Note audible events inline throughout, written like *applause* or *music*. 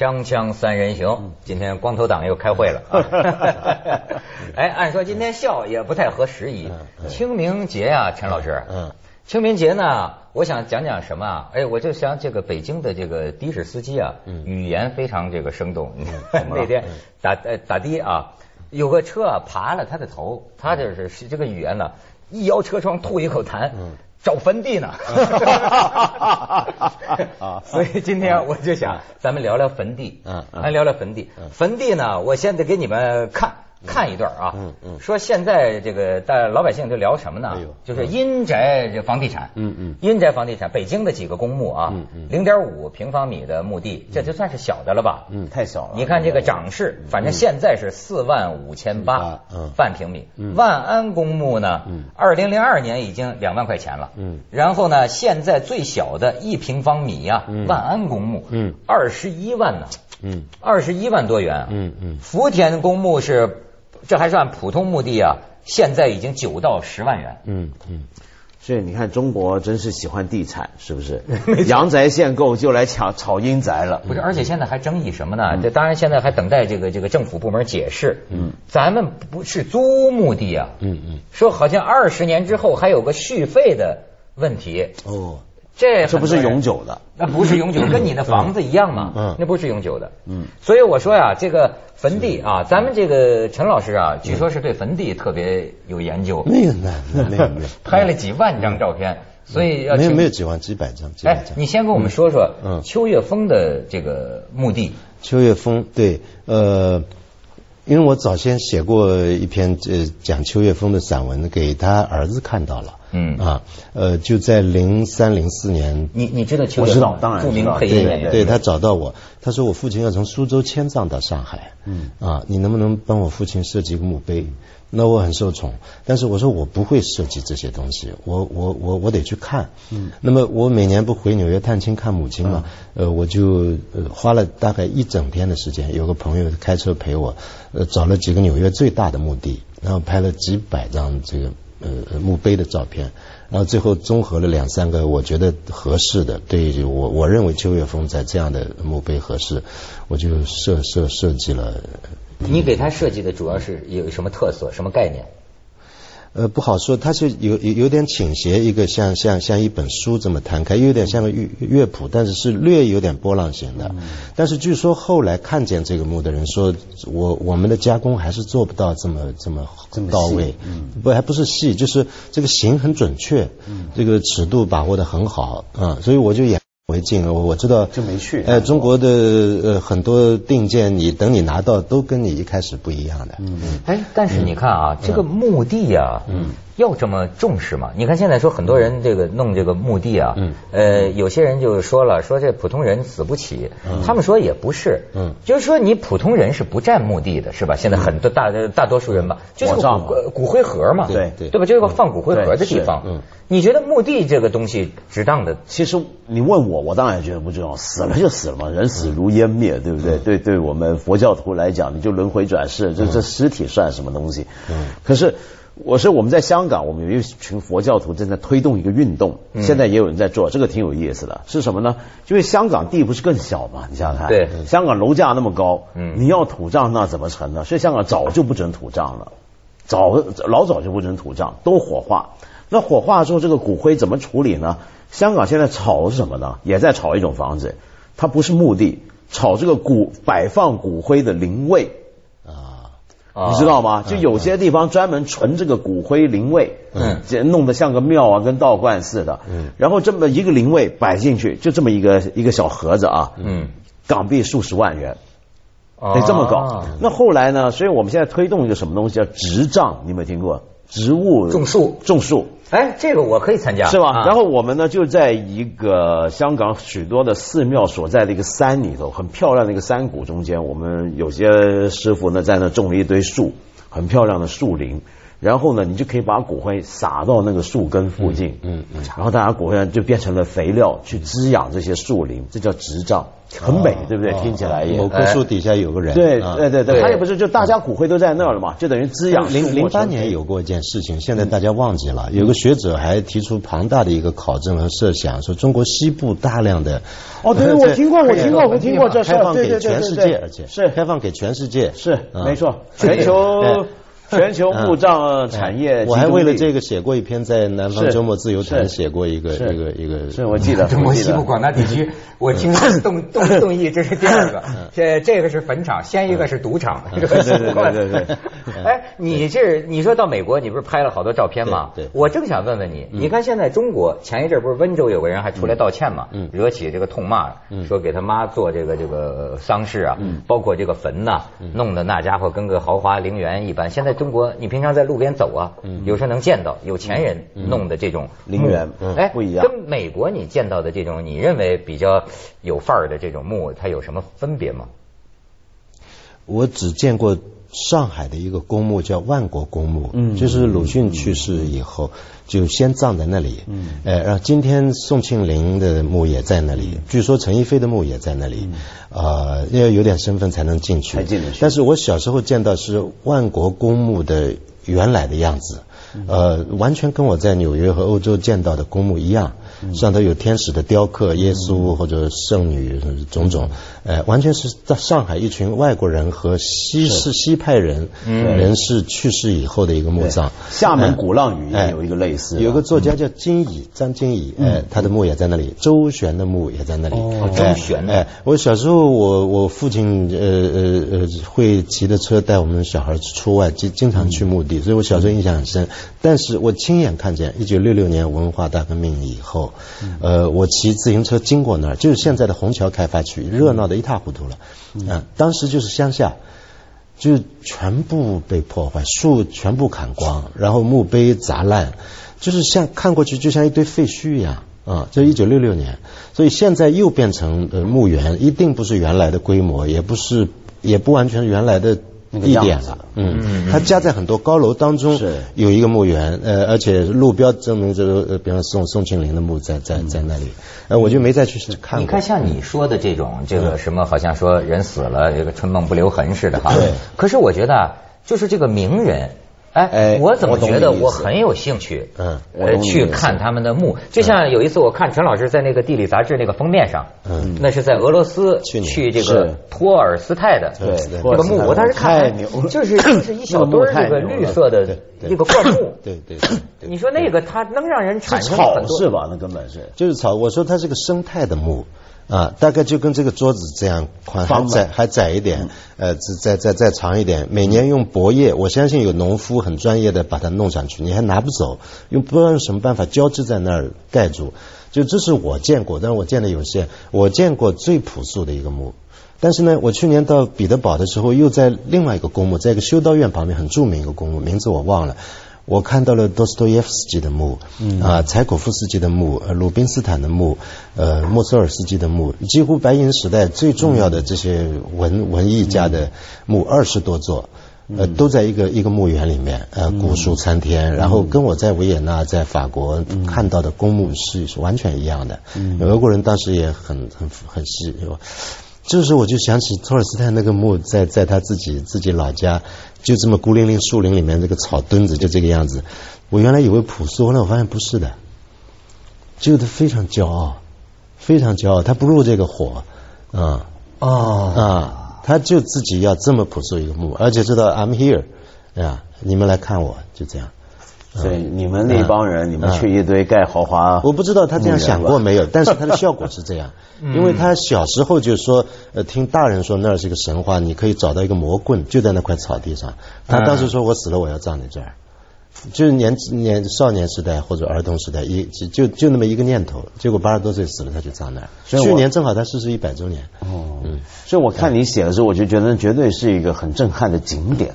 锵锵三人行，今天光头党又开会了。*laughs* *laughs* 哎，按说今天笑也不太合时宜。清明节啊，陈老师。嗯。清明节呢，我想讲讲什么啊？哎，我就想这个北京的这个的士司机啊，语言非常这个生动。*laughs* 那天打呃打的啊，有个车啊爬了他的头，他就是这个语言呢，一摇车窗吐一口痰。找坟地呢，啊。*laughs* 所以今天我就想咱们聊聊坟地，嗯，来聊聊坟地。坟地呢，我现在给你们看。看一段啊，嗯嗯，说现在这个大老百姓就聊什么呢？就是阴宅这房地产，嗯嗯，阴宅房地产，北京的几个公墓啊，零点五平方米的墓地，这就算是小的了吧？嗯，太小了。你看这个涨势，反正现在是四万五千八，嗯，半平米。万安公墓呢，嗯，二零零二年已经两万块钱了，嗯，然后呢，现在最小的一平方米呀，万安公墓，嗯，二十一万呢，嗯，二十一万多元，嗯嗯，福田公墓是。这还算普通墓地啊！现在已经九到十万元。嗯嗯，所以你看，中国真是喜欢地产，是不是？*laughs* 阳宅限购就来抢炒阴宅了。不是，而且现在还争议什么呢？这当然现在还等待这个这个政府部门解释。嗯，咱们不是租墓地啊。嗯嗯，说好像二十年之后还有个续费的问题。哦。这这不是永久的，那不是永久，跟你的房子一样嘛，嗯，那不是永久的，嗯，所以我说呀，这个坟地啊，咱们这个陈老师啊，据说是对坟地特别有研究，没有那没有没有，拍了几万张照片，所以要没有没有几万几百张，哎，你先跟我们说说，嗯，秋月峰的这个墓地，秋月峰对，呃。因为我早先写过一篇呃讲秋月峰的散文，给他儿子看到了，嗯啊，呃就在零三零四年，你你知道我知道当然著名配音员，对他找到我，他说我父亲要从苏州迁葬到上海，嗯啊，你能不能帮我父亲设计一个墓碑？那我很受宠，但是我说我不会设计这些东西，我我我我得去看。嗯，那么我每年不回纽约探亲看母亲嘛，呃，我就花了大概一整天的时间，有个朋友开车陪我，呃，找了几个纽约最大的墓地，然后拍了几百张这个呃墓碑的照片，然后最后综合了两三个我觉得合适的，对我我认为邱月峰在这样的墓碑合适，我就设设设计了。你给他设计的主要是有什么特色、什么概念？呃，不好说，它是有有有点倾斜，一个像像像一本书这么摊开，有点像个乐乐谱，但是是略有点波浪形的。但是据说后来看见这个墓的人说，我我们的加工还是做不到这么这么到位，不还不是细，就是这个形很准确，这个尺度把握的很好啊，所以我就演。为敬，我我知道就没去。呃，中国的呃很多定件，你等你拿到，都跟你一开始不一样的。嗯嗯。哎，但是你看啊，这个墓地呀，嗯。要这么重视吗？你看现在说很多人这个弄这个墓地啊，呃，有些人就说了，说这普通人死不起。他们说也不是，嗯就是说你普通人是不占墓地的，是吧？现在很多大大多数人吧，就是骨骨灰盒嘛，对对，对吧？就是个放骨灰盒的地方。嗯，你觉得墓地这个东西值当的？其实你问我，我当然觉得不重要。死了就死了嘛，人死如烟灭，对不对？对，对我们佛教徒来讲，你就轮回转世，这这尸体算什么东西？嗯，可是。我说我们在香港，我们有一群佛教徒正在推动一个运动，现在也有人在做，这个挺有意思的。是什么呢？因为香港地不是更小嘛，你想想看，对，香港楼价那么高，嗯，你要土葬那怎么成呢？所以香港早就不准土葬了，早老早就不准土葬，都火化。那火化之后，这个骨灰怎么处理呢？香港现在炒是什么呢？也在炒一种房子，它不是墓地，炒这个骨摆放骨灰的灵位。你知道吗？就有些地方专门存这个骨灰灵位，嗯，弄得像个庙啊，跟道观似的，嗯，然后这么一个灵位摆进去，就这么一个一个小盒子啊，嗯，港币数十万元，得这么搞。那后来呢？所以我们现在推动一个什么东西叫执账，你有没有听过？植物种树，种树。哎，这个我可以参加，是吧？然后我们呢，就在一个香港许多的寺庙所在的一个山里头，很漂亮的一个山谷中间，我们有些师傅呢在那种了一堆树，很漂亮的树林。然后呢，你就可以把骨灰撒到那个树根附近，嗯嗯，然后大家骨灰就变成了肥料，去滋养这些树林，这叫植葬，很美，对不对？听起来也。某棵树底下有个人。对对对对，他也不是，就大家骨灰都在那儿了嘛，就等于滋养。零零八年有过一件事情，现在大家忘记了。有个学者还提出庞大的一个考证和设想，说中国西部大量的。哦，*laughs* 对，我听过，我听过，我听过这事开放给全世界，而且是开放给全世界，是没错，全球。全球墓葬产业，我还为了这个写过一篇，在南方周末自由谈写过一个一个一个。是我记得，中国西部广大地区，我听 *laughs* 动动动议，这是第二个，这这个是坟场，先一个是赌场，对对对对对。*laughs* 哎，你这你说到美国，你不是拍了好多照片吗？对，我正想问问你，你看现在中国前一阵不是温州有个人还出来道歉嘛？嗯，惹起这个痛骂，说给他妈做这个这个丧事啊，包括这个坟呐，弄得那家伙跟个豪华陵园一般。现在中国，你平常在路边走啊，有时候能见到有钱人弄的这种陵园，哎，不一样。跟美国你见到的这种，你认为比较有范儿的这种墓，它有什么分别吗？我只见过。上海的一个公墓叫万国公墓，嗯，就是鲁迅去世以后就先葬在那里，嗯，呃，然后今天宋庆龄的墓也在那里，据说陈逸飞的墓也在那里，呃，要有点身份才能进去，才进得去。但是我小时候见到是万国公墓的原来的样子，呃，完全跟我在纽约和欧洲见到的公墓一样。上头有天使的雕刻，耶稣或者圣女种种，呃，完全是在上海一群外国人和西式西派人人士去世以后的一个墓葬。厦门鼓浪屿也有一个类似，有个作家叫金乙，张金乙，哎，他的墓也在那里。周璇的墓也在那里。周璇，哎，我小时候我我父亲呃呃呃会骑着车带我们小孩出外，经经常去墓地，所以我小时候印象很深。但是我亲眼看见一九六六年文化大革命以后。呃，我骑自行车经过那儿，就是现在的虹桥开发区，热闹的一塌糊涂了。啊，当时就是乡下，就全部被破坏，树全部砍光，然后墓碑砸烂，就是像看过去就像一堆废墟一样啊。这一九六六年，所以现在又变成呃墓园，一定不是原来的规模，也不是，也不完全原来的。地点了，嗯嗯，它夹在很多高楼当中，是有一个墓园，呃，而且路标证明这个，呃，比方宋宋庆龄的墓在在在那里，呃，我就没再去看。你看像你说的这种，这个什么好像说人死了，这个春梦不留痕似的哈。对。可是我觉得，就是这个名人。哎，我怎么觉得我很有兴趣？嗯，呃，去看他们的墓，就像有一次我看陈老师在那个地理杂志那个封面上，嗯，那是在俄罗斯去这个托尔斯泰的对那个墓，我当时看，就是 *coughs* 就是一小堆这个绿色的那个灌木，*coughs* 对对，你说那个它能让人产生很多是吧？那根本是就是草。我说它是个生态的墓。啊，大概就跟这个桌子这样宽，还窄还窄一点，呃，再再再长一点。每年用薄叶，我相信有农夫很专业的把它弄上去，你还拿不走，用不知道用什么办法交织在那儿盖住。就这是我见过，但是我见的有限。我见过最朴素的一个墓，但是呢，我去年到彼得堡的时候，又在另外一个公墓，在一个修道院旁边很著名一个公墓，名字我忘了。我看到了多斯托耶夫斯基的墓，啊，柴可夫斯基的墓，呃鲁宾斯坦的墓，呃，莫索尔斯基的墓，几乎白银时代最重要的这些文文艺家的墓二十多座，呃，都在一个一个墓园里面，呃，古树参天，然后跟我在维也纳在法国看到的公墓是是完全一样的。嗯。俄国人当时也很很很细。这时候我就想起托尔斯泰那个墓，在在他自己自己老家，就这么孤零零树林里面，这个草墩子就这个样子。我原来以为朴素，后来我发现不是的，就他非常骄傲，非常骄傲，他不入这个火，啊哦啊，他就自己要这么朴素一个墓，而且知道 I'm here，啊，你们来看我，就这样。所以你们那帮人，你们去一堆盖豪华，我不知道他这样想过没有，但是他的效果是这样，*laughs* 因为他小时候就说，呃，听大人说那儿是一个神话，你可以找到一个魔棍，就在那块草地上。他当时说我死了我要葬在这儿，就是年年少年时代或者儿童时代一就就那么一个念头，结果八十多岁死了他就葬那儿。去年正好他逝世一百周年。哦，嗯，所以我看你写的时候，我就觉得绝对是一个很震撼的景点。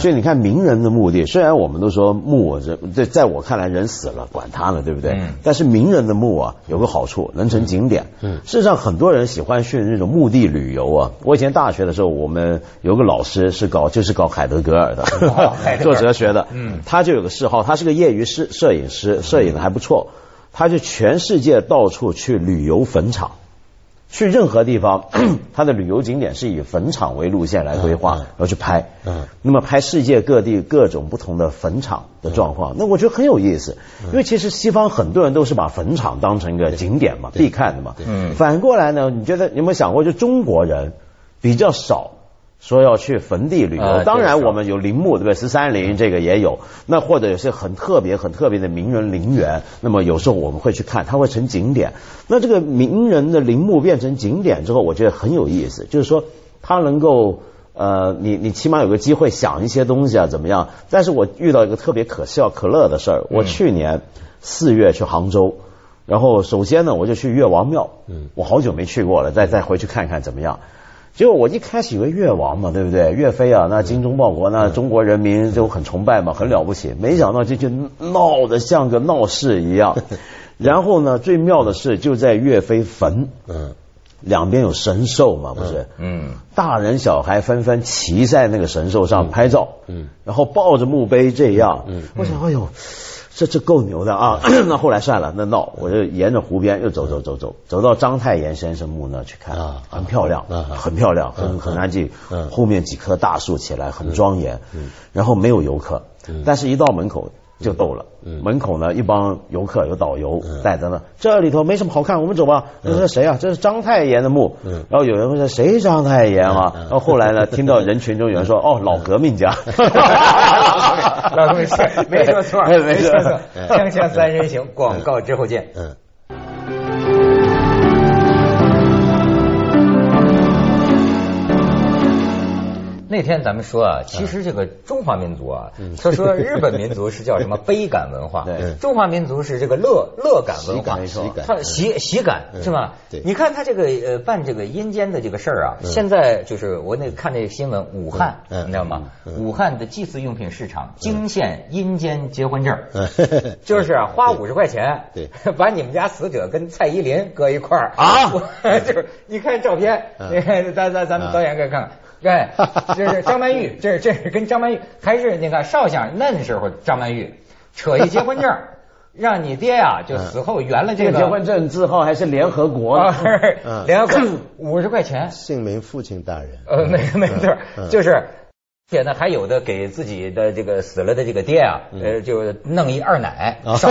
所以你看名人的墓地，虽然我们都说墓这在在我看来人死了管他呢，对不对？但是名人的墓啊有个好处，能成景点。事实上很多人喜欢去那种墓地旅游啊。我以前大学的时候，我们有个老师是搞就是搞海德格尔的，做哲学的。嗯，他就有个嗜好，他是个业余摄摄影师，摄影的还不错。他就全世界到处去旅游坟场。去任何地方，*clears throat* 它的旅游景点是以坟场为路线来规划，然后去拍。嗯，那么拍世界各地各种不同的坟场的状况，那我觉得很有意思。因为其实西方很多人都是把坟场当成一个景点嘛，必看的嘛。嗯，反过来呢，你觉得有没有想过，就中国人比较少。说要去坟地旅游，当然我们有陵墓，对不对？十三陵这个也有，那或者有些很特别、很特别的名人陵园，那么有时候我们会去看，它会成景点。那这个名人的陵墓变成景点之后，我觉得很有意思，就是说它能够呃，你你起码有个机会想一些东西啊，怎么样？但是我遇到一个特别可笑可乐的事儿，我去年四月去杭州，然后首先呢，我就去岳王庙，嗯，我好久没去过了，再再回去看看怎么样。结果我一开始以为越王嘛，对不对？岳飞啊，那精忠报国，那中国人民就很崇拜嘛，很了不起。没想到这就闹得像个闹事一样。*laughs* 然后呢，最妙的是就在岳飞坟，嗯，两边有神兽嘛，不是？嗯，大人小孩纷纷骑在那个神兽上拍照，嗯，然后抱着墓碑这样，嗯，我想，哎呦。这这够牛的啊！*clears throat* 那后来算了，那闹，我就沿着湖边又走走走走，走到章太炎先生墓那去看，很漂亮，很漂亮，很很安静。后面几棵大树起来，很庄严。然后没有游客，但是一到门口。就逗了，门口呢一帮游客，有导游带着呢。这里头没什么好看，我们走吧。这是谁啊？这是章太炎的墓。然后有人问谁章太炎啊？然后后来呢，听到人群中有人说：“ *laughs* 哦，老革命家。”老革命家，*laughs* 没说错，*laughs* 没说错。锵锵三人行，广告之后见。嗯。那天咱们说啊，其实这个中华民族啊，他说日本民族是叫什么 *laughs* 悲感文化，中华民族是这个乐乐感文化，他喜喜感是吧？你看他这个呃办这个阴间的这个事儿啊，现在就是我那看那个新闻，武汉你知道吗？武汉的祭祀用品市场惊现阴间结婚证，*laughs* 就是花五十块钱，*laughs* 把你们家死者跟蔡依林搁一块儿。啊，就是你看照片，咱咱咱们导演给看看。对，这是张曼玉，*laughs* 这是这是跟张曼玉还是那个少想嫩时候张曼玉扯一结婚证，*laughs* 让你爹啊就死后圆了这个结婚证字号还是联合国，联合国五十块钱，姓名父亲大人，呃，没没错，就是。且呢，还有的给自己的这个死了的这个爹啊，呃，就弄一二奶，烧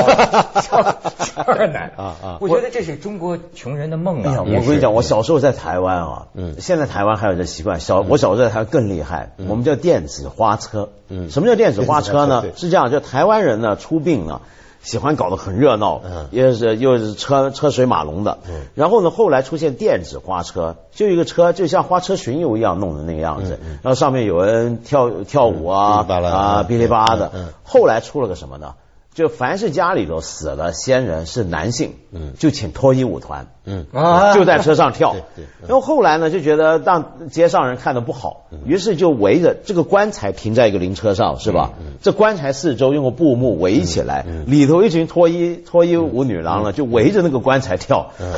烧二奶 *laughs* 啊啊！我觉得这是中国穷人的梦啊！我跟你讲，我小时候在台湾啊，嗯，现在台湾还有这习惯。小我小时候在台湾更厉害，我们叫电子花车。嗯，什么叫电子花车呢？是这样，就台湾人呢出殡了。喜欢搞得很热闹，嗯也是又是车车水马龙的。嗯然后呢，后来出现电子花车，就一个车，就像花车巡游一样弄的那个样子。然后上面有人跳跳舞啊啊，噼里啪啦的。后来出了个什么呢？就凡是家里头死了先人是男性，嗯，就请脱衣舞团，嗯啊，就在车上跳。然后后来呢，就觉得让街上人看的不好，于是就围着这个棺材停在一个灵车上，是吧？这棺材四周用个布幕围起来，里头一群脱衣脱衣舞女郎呢，就围着那个棺材跳。嗯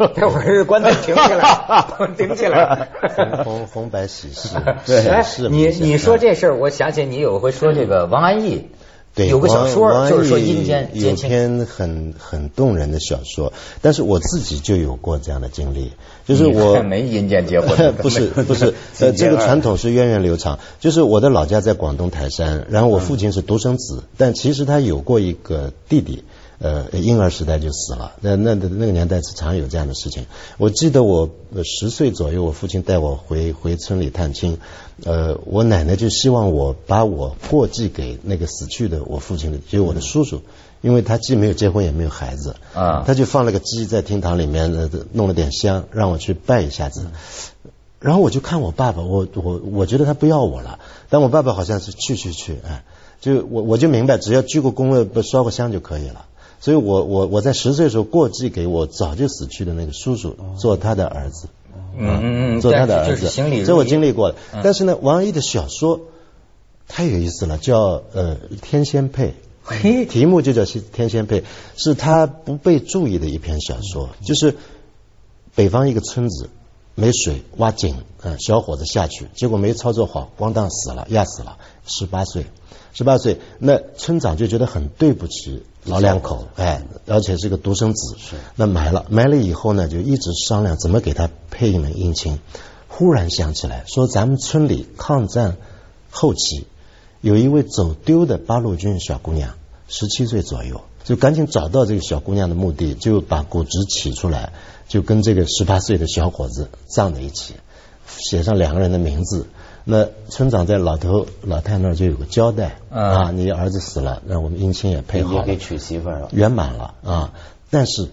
嗯，这会儿棺材顶起来，*laughs* 顶起来，红红白喜事。*laughs* 对，你你说这事儿，我想起你有回说这个王安忆。对，有个小说就是说阴间有篇很很动人的小说，但是我自己就有过这样的经历，就是我没阴间结婚，*laughs* 不是不 *laughs* 是，呃，这个传统是源远流长，就是我的老家在广东台山，然后我父亲是独生子，但其实他有过一个弟弟。呃，婴儿时代就死了，那那那个年代是常有这样的事情。我记得我十岁左右，我父亲带我回回村里探亲，呃，我奶奶就希望我把我过继给那个死去的我父亲的，就是我的叔叔，因为他既没有结婚也没有孩子，啊，他就放了个鸡在厅堂里面，弄了点香，让我去拜一下子。然后我就看我爸爸，我我我觉得他不要我了，但我爸爸好像是去去去，哎，就我我就明白，只要鞠个躬了，不烧个香就可以了。所以我我我在十岁的时候过继给我早就死去的那个叔叔做他的儿子，嗯嗯嗯，做他的儿子，这我经历过的。但是呢，王安忆的小说太有意思了，叫呃天仙配，嘿，题目就叫天仙配，是他不被注意的一篇小说，就是北方一个村子没水挖井，嗯，小伙子下去，结果没操作好，咣当死了，压死了，十八岁，十八岁，那村长就觉得很对不起老两口，哎，而且是个独生子，是，那埋了，埋了以后呢，就一直商量怎么给他配一门姻亲，忽然想起来，说咱们村里抗战后期。有一位走丢的八路军小姑娘，十七岁左右，就赶紧找到这个小姑娘的墓地，就把骨殖取出来，就跟这个十八岁的小伙子葬在一起，写上两个人的名字。那村长在老头老太那儿就有个交代啊，你儿子死了，那我们姻亲也配好了，也给娶媳妇了，圆满了啊。但是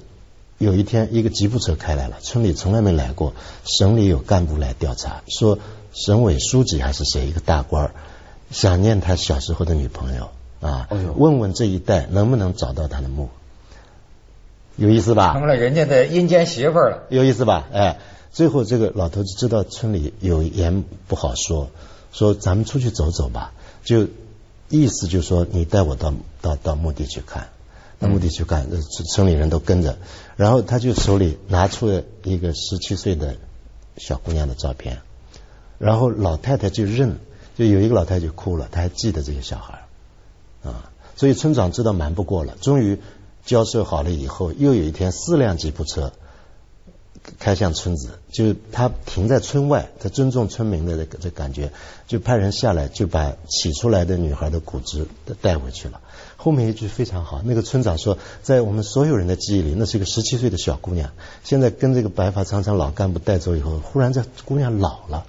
有一天，一个吉普车开来了，村里从来没来过，省里有干部来调查，说省委书记还是谁，一个大官儿。想念他小时候的女朋友啊，问问这一代能不能找到他的墓，有意思吧？成了人家的阴间媳妇了，有意思吧？哎，最后这个老头子知道村里有言不好说，说咱们出去走走吧，就意思就说你带我到到到墓地去看，到墓地去看，村村里人都跟着，然后他就手里拿出了一个十七岁的小姑娘的照片，然后老太太就认。就有一个老太太就哭了，她还记得这个小孩啊，所以村长知道瞒不过了，终于交涉好了以后，又有一天四辆吉普车开向村子，就他停在村外，他尊重村民的这个这感觉，就派人下来就把起出来的女孩的骨殖带回去了。后面一句非常好，那个村长说，在我们所有人的记忆里，那是一个十七岁的小姑娘，现在跟这个白发苍苍老干部带走以后，忽然这姑娘老了，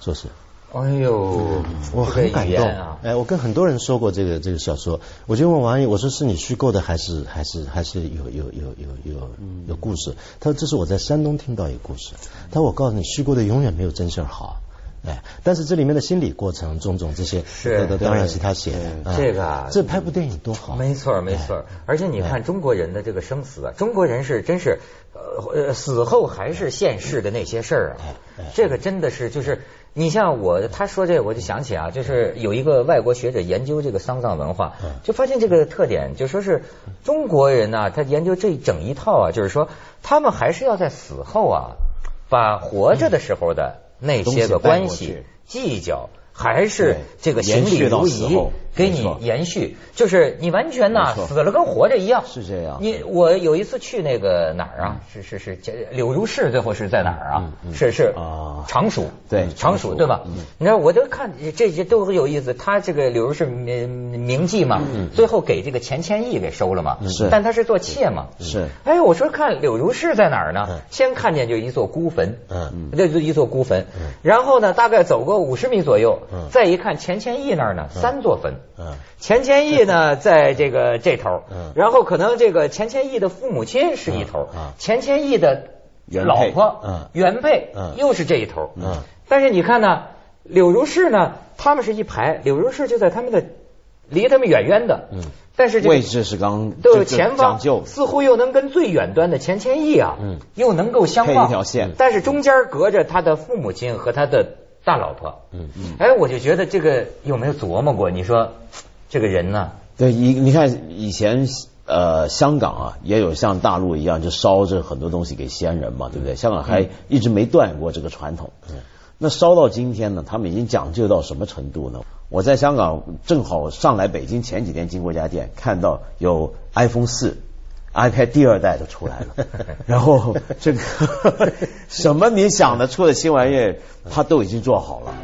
说是。哎呦，我很感动啊！哎，我跟很多人说过这个这个小说，我就问王毅，我说是你虚构的还是还是还是有有有有有有故事？他说这是我在山东听到一个故事。他说我告诉你，虚构的永远没有真事儿好。哎，但是这里面的心理过程种种这些，是当然是他写的。这个这拍部电影多好，没错没错。而且你看中国人的这个生死啊，中国人是真是呃死后还是现世的那些事儿啊，这个真的是就是。你像我，他说这，我就想起啊，就是有一个外国学者研究这个丧葬文化，就发现这个特点，就说是中国人呢，他研究这整一套啊，就是说他们还是要在死后啊，把活着的时候的那些个关系计较。还是这个行礼如仪，给你延续，就是你完全呐死了跟活着一样。是这样。你我有一次去那个哪儿啊？是是是，柳如是最后是在哪儿啊？是是啊，常熟对常熟对吧？你知道我都看这些都很有意思。他这个柳如是名名妓嘛，最后给这个钱谦益给收了嘛。是，但他是做妾嘛。是。哎，我说看柳如是在哪儿呢？先看见就一座孤坟，嗯，这就一座孤坟。然后呢，大概走过五十米左右。再一看钱谦益那儿呢，三座坟。钱谦益呢，在这个这头。然后可能这个钱谦益的父母亲是一头。钱谦益的老婆原配又是这一头。但是你看呢，柳如是呢，他们是一排，柳如是就在他们的离他们远远的。但是这个位置是刚都前方，似乎又能跟最远端的钱谦益啊，又能够相望一条线。但是中间隔着他的父母亲和他的。大老婆，嗯嗯，哎，我就觉得这个有没有琢磨过？你说这个人呢？对，你你看以前呃香港啊，也有像大陆一样就烧着很多东西给先人嘛，对不对？香港还一直没断过这个传统。嗯，那烧到今天呢，他们已经讲究到什么程度呢？我在香港正好上来北京前几天经过一家店，看到有 iPhone 四。iPad 第二代就出来了，*laughs* 然后这个 *laughs* 什么你想得出的新玩意，他都已经做好了。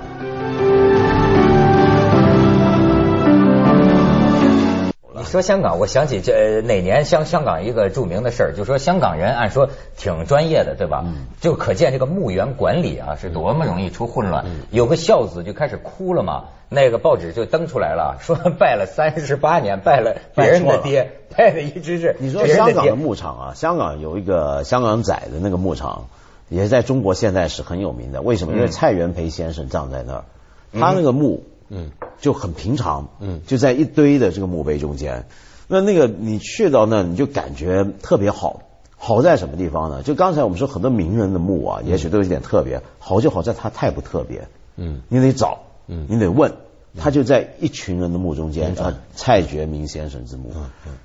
你说香港，我想起这哪年香香港一个著名的事儿，就说香港人按说挺专业的，对吧？就可见这个墓园管理啊是多么容易出混乱。有个孝子就开始哭了嘛。那个报纸就登出来了，*laughs* 说拜了三十八年，拜了别人的爹，拜的一直是。你说香港的牧场啊，香港有一个香港仔的那个牧场，也在中国现在是很有名的。为什么？因为蔡元培先生葬在那儿，他那个墓，嗯，就很平常，嗯，就在一堆的这个墓碑中间。那那个你去到那，你就感觉特别好。好在什么地方呢？就刚才我们说很多名人的墓啊，也许都有点特别。好就好在它太不特别，嗯，你得找。嗯，你得问，他就在一群人的墓中间，啊，蔡觉明先生之墓，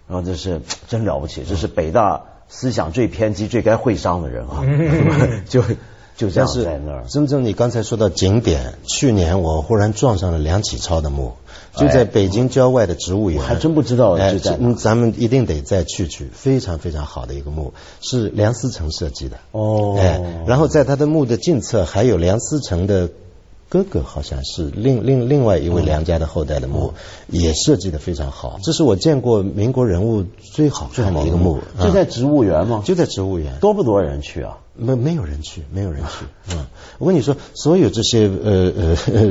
然后这是真了不起，这是北大思想最偏激、最该会商的人啊，*laughs* 就就这样在那儿。真正你刚才说到景点，去年我忽然撞上了梁启超的墓，就在北京郊外的植物园，还真不知道。哎，咱们一定得再去去，非常非常好的一个墓，是梁思成设计的。哦，哎，然后在他的墓的近侧还有梁思成的。哥哥好像是另另另外一位梁家的后代的墓，也设计的非常好。这是我见过民国人物最好看的一个墓。就在植物园吗？就在植物园。多不多人去啊？没没有人去，没有人去。*laughs* 嗯，我跟你说，所有这些呃呃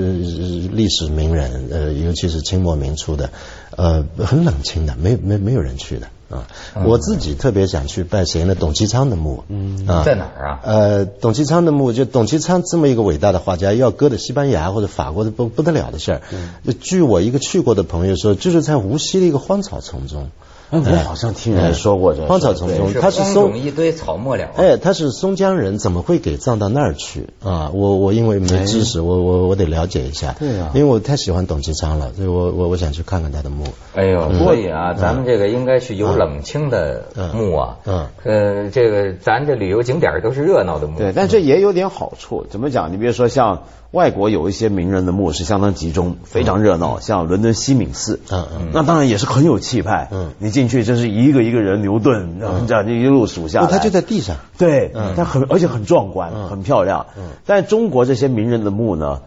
历史名人，呃，尤其是清末明初的，呃，很冷清的，没没没有人去的。啊，我自己特别想去拜谁呢？董其昌的墓。嗯，在哪儿啊？呃，董其昌的墓，就董其昌这么一个伟大的画家，要搁在西班牙或者法国的不不得了的事儿。嗯，据我一个去过的朋友说，就是在无锡的一个荒草丛中。我好像听人说过这荒草丛中，他是松一堆草木了。哎，他是松江人，怎么会给葬到那儿去啊？我我因为没知识，我我我得了解一下。对啊，因为我太喜欢董其昌了，所以我我我想去看看他的墓。哎呦，过瘾啊，咱们这个应该去有冷清的墓啊。嗯。呃，这个咱这旅游景点都是热闹的墓。对，但这也有点好处。怎么讲？你比如说像。外国有一些名人的墓是相当集中，非常热闹，像伦敦西敏寺，嗯嗯，那当然也是很有气派，嗯，你进去真是一个一个人牛顿，这样就一路数下来，他就在地上，对，他很而且很壮观，很漂亮，嗯，但中国这些名人的墓呢，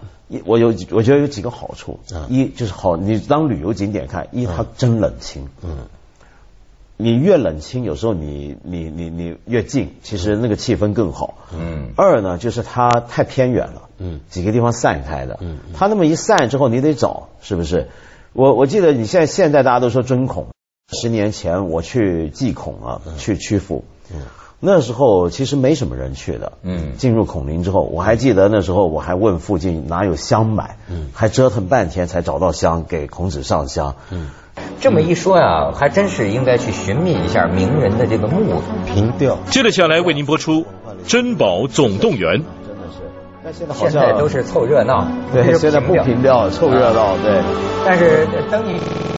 我有我觉得有几个好处，一就是好，你当旅游景点看，一它真冷清，嗯。你越冷清，有时候你你你你越近，其实那个气氛更好。嗯。二呢，就是它太偏远了。嗯。几个地方散开的。嗯。它那么一散之后，你得找，是不是？我我记得你现在现在大家都说针孔，十年前我去祭孔啊，去曲阜。嗯。那时候其实没什么人去的。嗯。进入孔林之后，我还记得那时候我还问附近哪有香买。嗯。还折腾半天才找到香，给孔子上香。嗯。这么一说呀，还真是应该去寻觅一下名人的这个墓凭吊。接着下来为您播出《珍宝总动员》。真的是，但现在现在都是凑热闹，对，现在不凭吊，凑热闹，对。但是等你。